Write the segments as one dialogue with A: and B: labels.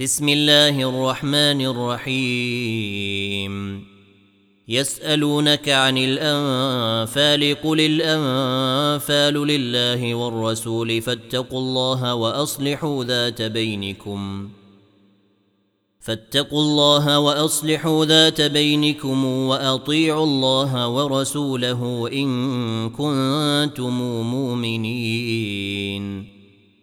A: بسم الله الرحمن الرحيم. يسألونك عن الأنفال قل الأنفال لله والرسول فاتقوا الله وأصلحوا ذات بينكم. فاتقوا الله وأصلحوا ذات بينكم وأطيعوا الله ورسوله إن كنتم مؤمنين.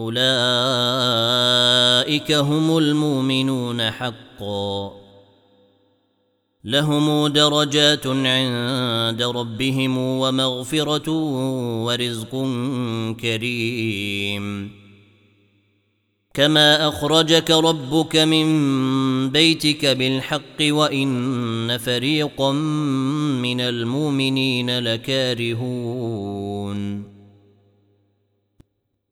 A: أولئك هم المؤمنون حقا. لهم درجات عند ربهم ومغفرة ورزق كريم. كما أخرجك ربك من بيتك بالحق وإن فريقا من المؤمنين لكارهون.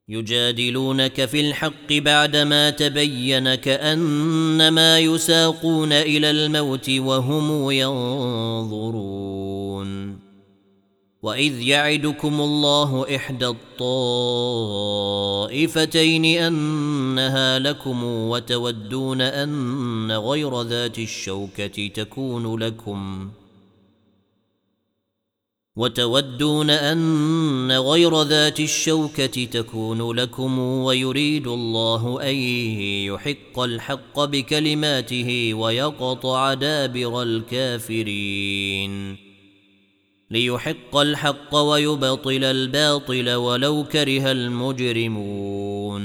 A: يجادلونك في الحق بعدما تبين كأنما يساقون إلى الموت وهم ينظرون. وإذ يعدكم الله إحدى الطائفتين أنها لكم وتودون أن غير ذات الشوكة تكون لكم. وتودون أن غير ذات الشوكة تكون لكم ويريد الله أن يحق الحق بكلماته ويقطع دابر الكافرين. ليحق الحق ويبطل الباطل ولو كره المجرمون.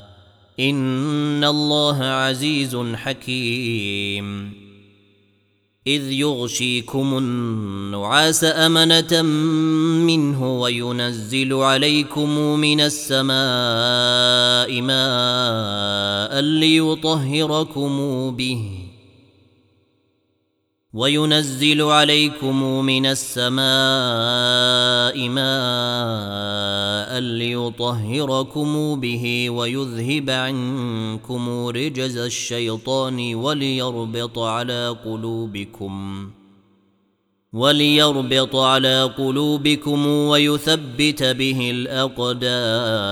A: ان الله عزيز حكيم اذ يغشيكم النعاس امنه منه وينزل عليكم من السماء ماء ليطهركم به وينزل عليكم من السماء ماء ليطهركم به ويذهب عنكم رجز الشيطان وليربط على قلوبكم وليربط على قلوبكم ويثبت به الأقدام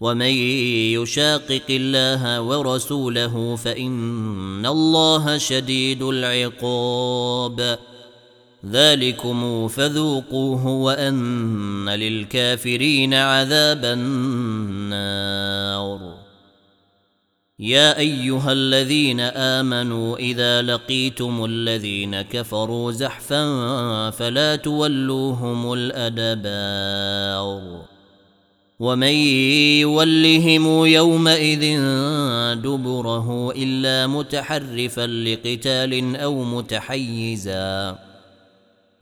A: ومن يشاقق الله ورسوله فان الله شديد العقاب ذلكم فذوقوه وان للكافرين عذاب النار. يا ايها الذين امنوا اذا لقيتم الذين كفروا زحفا فلا تولوهم الادبار. ومن يولهم يومئذ دبره إلا متحرفا لقتال أو متحيزا.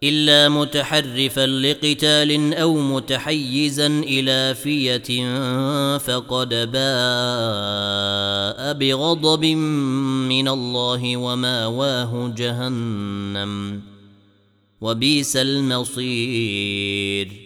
A: إلا متحرفا لقتال أو متحيزا إلى فية فقد باء بغضب من الله ومأواه جهنم. وبئس المصير.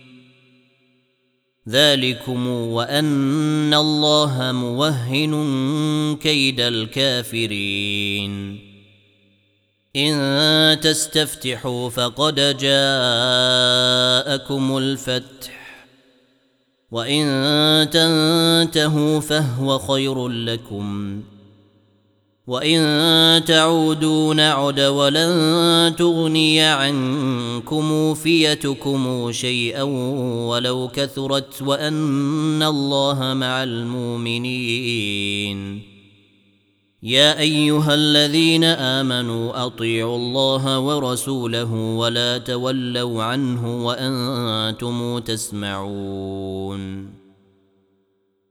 A: ذلكم وأن الله موهن كيد الكافرين. إن تستفتحوا فقد جاءكم الفتح وإن تنتهوا فهو خير لكم. وان تعودوا نعد ولن تغني عنكم فيتكم شيئا ولو كثرت وان الله مع المؤمنين. يا ايها الذين امنوا اطيعوا الله ورسوله ولا تولوا عنه وأنتم تسمعون.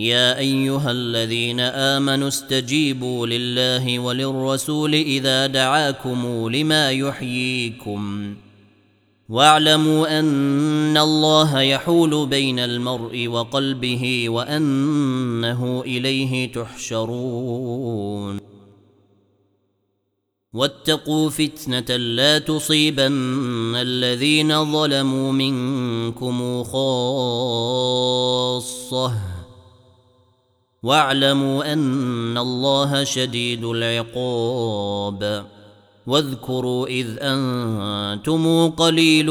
A: يا أيها الذين آمنوا استجيبوا لله وللرسول إذا دعاكم لما يحييكم. واعلموا أن الله يحول بين المرء وقلبه وأنه إليه تحشرون. واتقوا فتنة لا تصيبن الذين ظلموا منكم خاصة. واعلموا أن الله شديد العقاب. واذكروا إذ أنتم قليل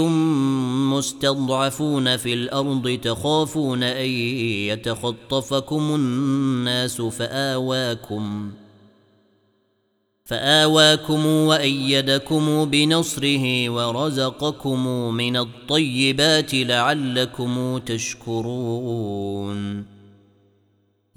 A: مستضعفون في الأرض تخافون أن يتخطفكم الناس فآواكم فآواكم وأيدكم بنصره ورزقكم من الطيبات لعلكم تشكرون.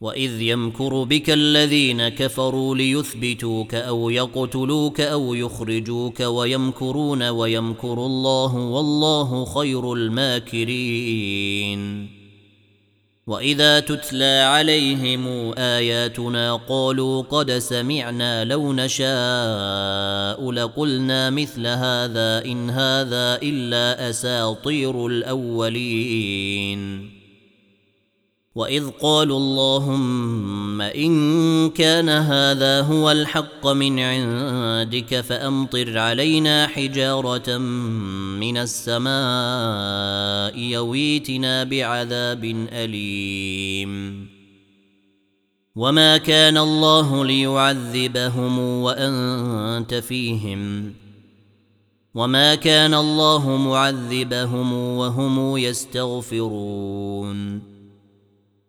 A: واذ يمكر بك الذين كفروا ليثبتوك أو يقتلوك أو يخرجوك ويمكرون ويمكر الله والله خير الماكرين واذا تتلى عليهم اياتنا قالوا قد سمعنا لو نشاء لقلنا مثل هذا ان هذا الا اساطير الاولين وإذ قالوا اللهم إن كان هذا هو الحق من عندك فأمطر علينا حجارة من السماء يويتنا بعذاب أليم. وما كان الله ليعذبهم وأنت فيهم. وما كان الله معذبهم وهم يستغفرون.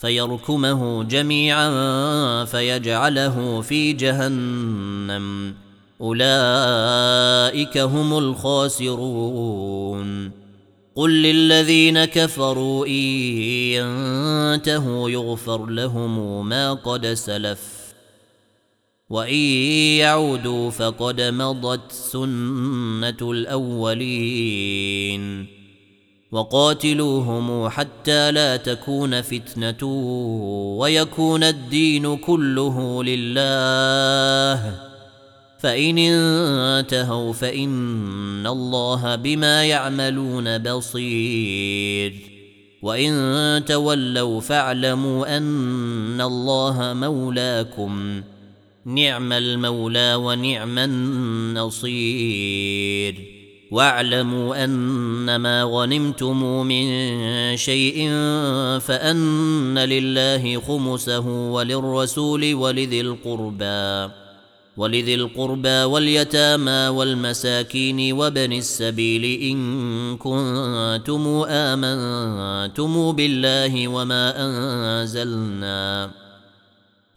A: فيركمه جميعا فيجعله في جهنم. أولئك هم الخاسرون. قل للذين كفروا إن ينتهوا يغفر لهم ما قد سلف وإن يعودوا فقد مضت سنة الأولين. وقاتلوهم حتى لا تكون فتنة ويكون الدين كله لله. فإن انتهوا فإن الله بما يعملون بصير. وإن تولوا فاعلموا أن الله مولاكم. نعم المولى ونعم النصير. واعلموا أنما غنمتم من شيء فأن لله خمسه وللرسول ولذي القربى ولذي القربى واليتامى والمساكين وبن السبيل إن كنتم آمنتم بالله وما أنزلنا.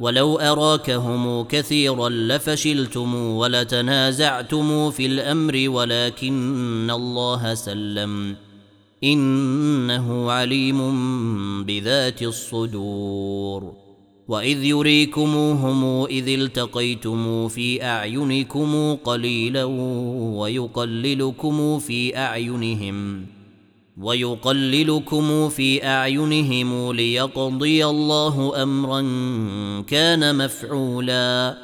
A: ولو أراكهم كثيرا لفشلتم ولتنازعتم في الأمر ولكن الله سلم. إنه عليم بذات الصدور. وإذ يريكموهم إذ التقيتم في أعينكم قليلا ويقللكم في أعينهم. ويقللكم في أعينهم ليقضي الله أمرا كان مفعولا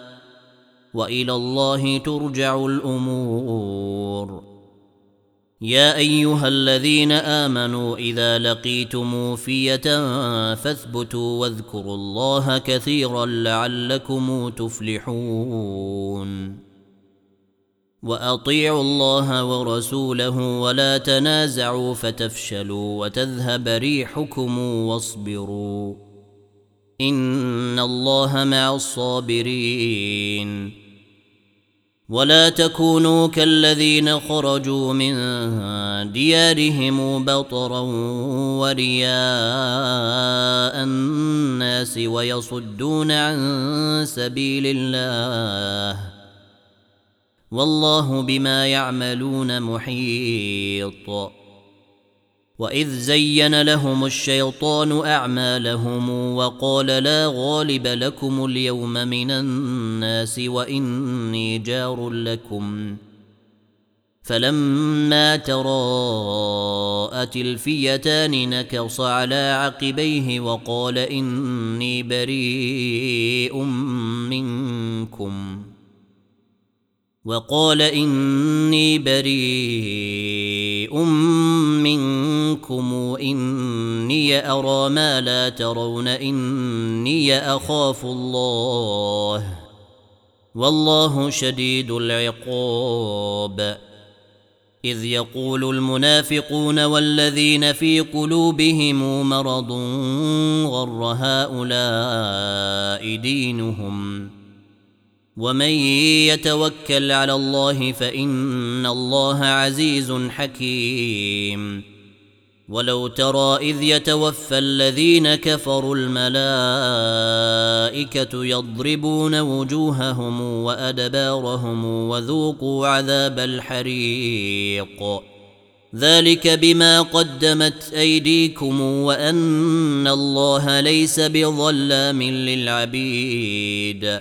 A: وإلى الله ترجع الأمور. يا أيها الذين آمنوا إذا لقيتم فية فاثبتوا واذكروا الله كثيرا لعلكم تفلحون. وأطيعوا الله ورسوله ولا تنازعوا فتفشلوا وتذهب ريحكم واصبروا إن الله مع الصابرين ولا تكونوا كالذين خرجوا من ديارهم بطرا ورياء الناس ويصدون عن سبيل الله والله بما يعملون محيط. وإذ زين لهم الشيطان أعمالهم وقال لا غالب لكم اليوم من الناس وإني جار لكم. فلما تراءت الفيتان نكص على عقبيه وقال إني بريء منكم. وقال إني بريء منكم إني أرى ما لا ترون إني أخاف الله. والله شديد العقاب. إذ يقول المنافقون والذين في قلوبهم مرض غر هؤلاء دينهم. ومن يتوكل على الله فإن الله عزيز حكيم. ولو ترى إذ يتوفى الذين كفروا الملائكة يضربون وجوههم وأدبارهم وذوقوا عذاب الحريق. ذلك بما قدمت أيديكم وأن الله ليس بظلام للعبيد.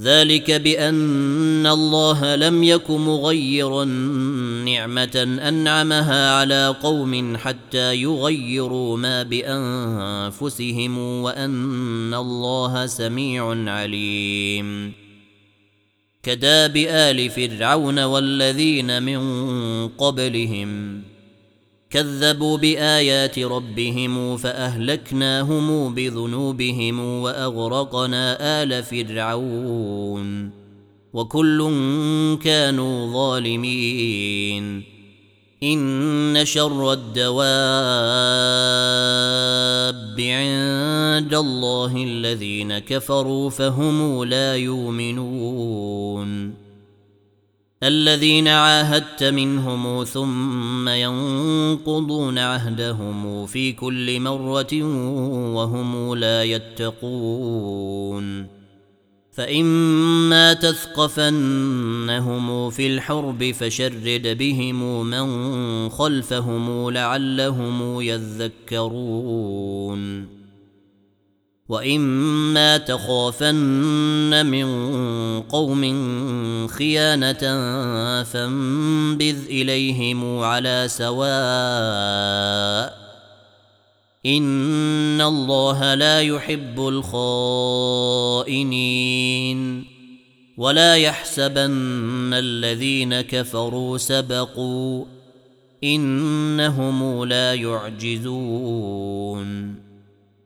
A: ذلك بأن الله لم يك مغيرا نعمة أنعمها على قوم حتى يغيروا ما بأنفسهم وأن الله سميع عليم. كداب آل فرعون والذين من قبلهم كذبوا بآيات ربهم فأهلكناهم بذنوبهم وأغرقنا آل فرعون وكل كانوا ظالمين. إن شر الدواب عند الله الذين كفروا فهم لا يؤمنون. الذين عاهدت منهم ثم ينقضون عهدهم في كل مرة وهم لا يتقون. فإما تثقفنهم في الحرب فشرد بهم من خلفهم لعلهم يذكرون. واما تخافن من قوم خيانه فانبذ اليهم على سواء ان الله لا يحب الخائنين ولا يحسبن الذين كفروا سبقوا انهم لا يعجزون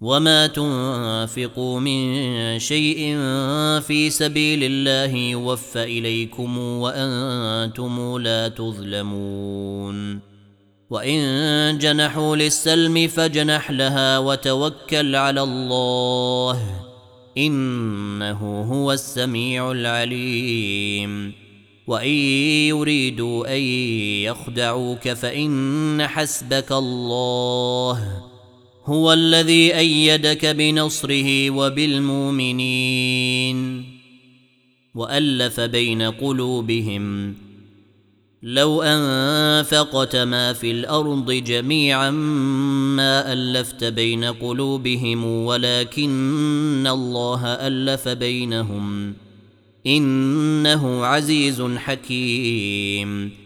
A: وما تنفقوا من شيء في سبيل الله يوفى اليكم وأنتم لا تظلمون وان جنحوا للسلم فجنح لها وتوكل على الله انه هو السميع العليم وان يريدوا ان يخدعوك فان حسبك الله هو الذي أيدك بنصره وبالمؤمنين وألف بين قلوبهم. لو أنفقت ما في الأرض جميعا ما ألفت بين قلوبهم ولكن الله ألف بينهم. إنه عزيز حكيم.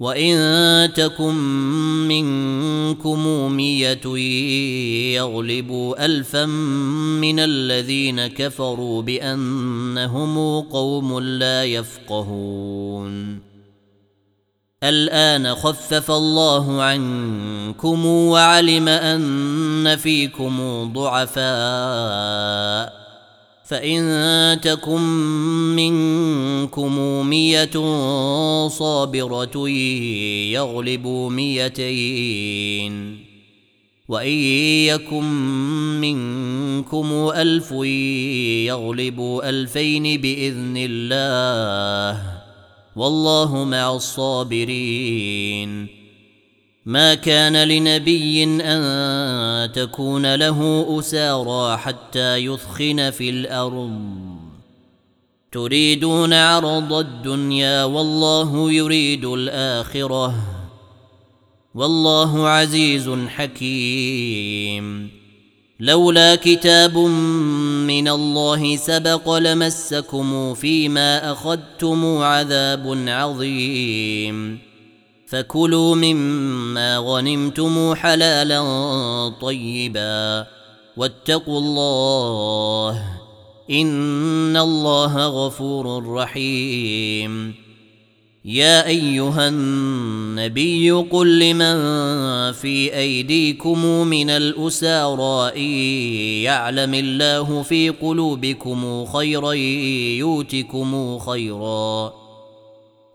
A: وإن تكن منكم مية يغلبوا الفا من الذين كفروا بأنهم قوم لا يفقهون. الآن خفف الله عنكم وعلم أن فيكم ضعفاء. فإن تكن منكم مية صابرة يغلبوا ميتين وإن يكن منكم ألف يغلبوا ألفين بإذن الله والله مع الصابرين ما كان لنبي أن تكون له أسارى حتى يثخن في الأرض. تريدون عرض الدنيا والله يريد الآخرة. والله عزيز حكيم. لولا كتاب من الله سبق لمسكم فيما أخذتم عذاب عظيم. فكلوا مما غنمتم حلالا طيبا واتقوا الله إن الله غفور رحيم. يا أيها النبي قل لمن في أيديكم من الأسارى إن يعلم الله في قلوبكم خيرا يؤتكم خيرا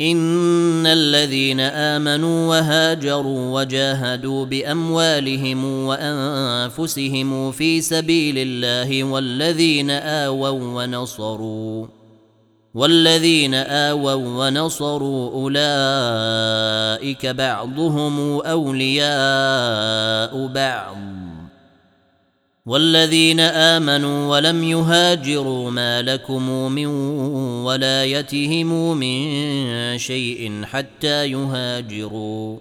A: إن الذين آمنوا وهاجروا وجاهدوا بأموالهم وأنفسهم في سبيل الله والذين آووا ونصروا والذين آووا ونصروا أولئك بعضهم أولياء بعض. والذين آمنوا ولم يهاجروا ما لكم من ولايتهم من شيء حتى يهاجروا.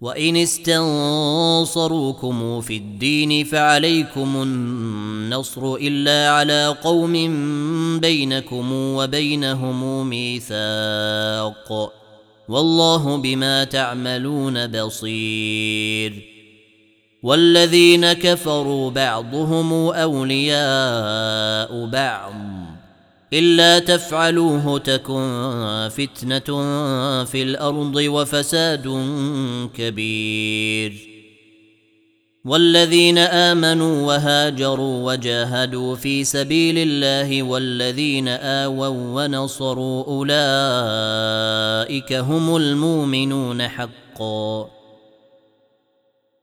A: وإن استنصروكم في الدين فعليكم النصر إلا على قوم بينكم وبينهم ميثاق. والله بما تعملون بصير. والذين كفروا بعضهم أولياء بعض. إلا تفعلوه تكن فتنة في الأرض وفساد كبير. والذين آمنوا وهاجروا وجاهدوا في سبيل الله والذين آووا ونصروا أولئك هم المؤمنون حقا.